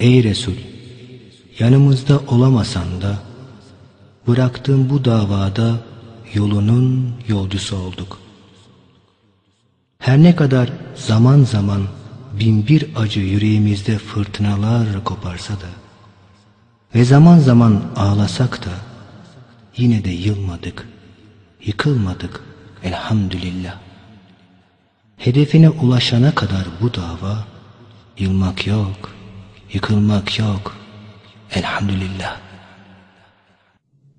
Ey Resul! Yanımızda olamasan da bıraktığın bu davada yolunun yolcusu olduk. Her ne kadar zaman zaman bin bir acı yüreğimizde fırtınalar koparsa da ve zaman zaman ağlasak da yine de yılmadık, yıkılmadık elhamdülillah. Hedefine ulaşana kadar bu dava yılmak yok, yıkılmak yok. Elhamdülillah.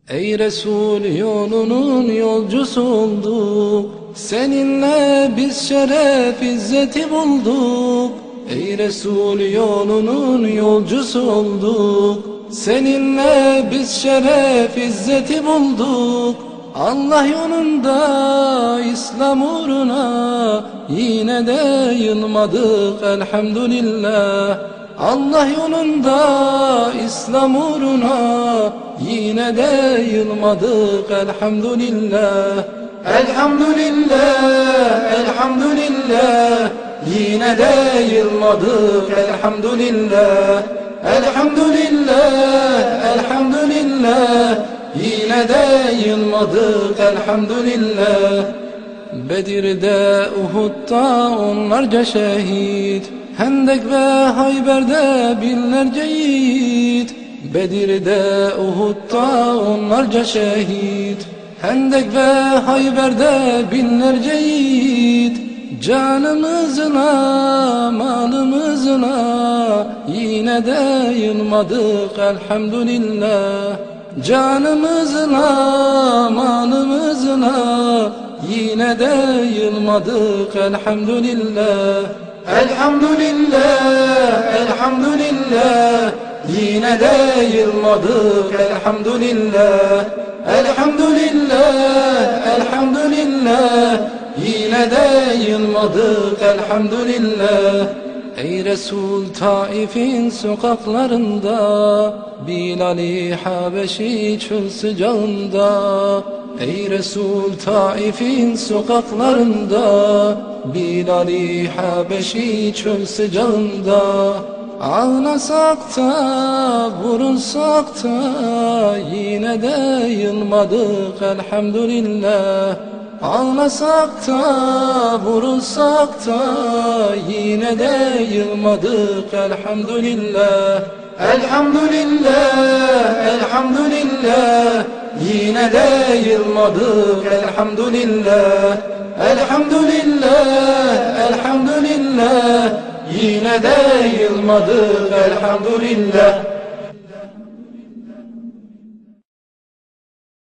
Ey Resul yolunun yolcusu olduk. Seninle biz şeref izzeti bulduk. Ey Resul yolunun yolcusu olduk. Seninle biz şeref izzeti bulduk. Allah yolunda İslam uğruna Yine de yılmadık. Elhamdülillah Allah yolunda İslam uğruna Yine de yılmadık. Elhamdülillah Elhamdülillah, elhamdülillah. Yine de yılmadık. Elhamdülillah Elhamdülillah, elhamdülillah. Yine de yılmadık. Elhamdülillah. Bedir'de, Uhud'da onlarca şehit Hendek ve Hayber'de binlerce yiğit Bedir'de, Uhud'da onlarca şehit. Hendek ve Hayber'de binlerce yiğit Canımızına, malımızına. Yine de yılmadık elhamdülillah. Canımızına, malımızına. Yine de yılmadık elhamdülillah Elhamdülillah, elhamdülillah. Yine de yılmadık elhamdülillah. Elhamdülillah, elhamdülillah. Yine de yılmadık elhamdülillah. Ey Resul Taif'in sokaklarında Bilal-i Habeşi çöl sıcağında. Ey Resul Taif'in sokaklarında Bilal-i Habeşi çöl sıcağında. Ağlasak da vurulsak da Yine de yılmadık elhamdülillah. Ağlasak da vurulsak da Yine de yılmadık elhamdülillah. Elhamdülillah, elhamdülillah Yine de yılmadık elhamdülillah. Elhamdülillah, elhamdülillah Yine de yılmadık. Elhamdülillah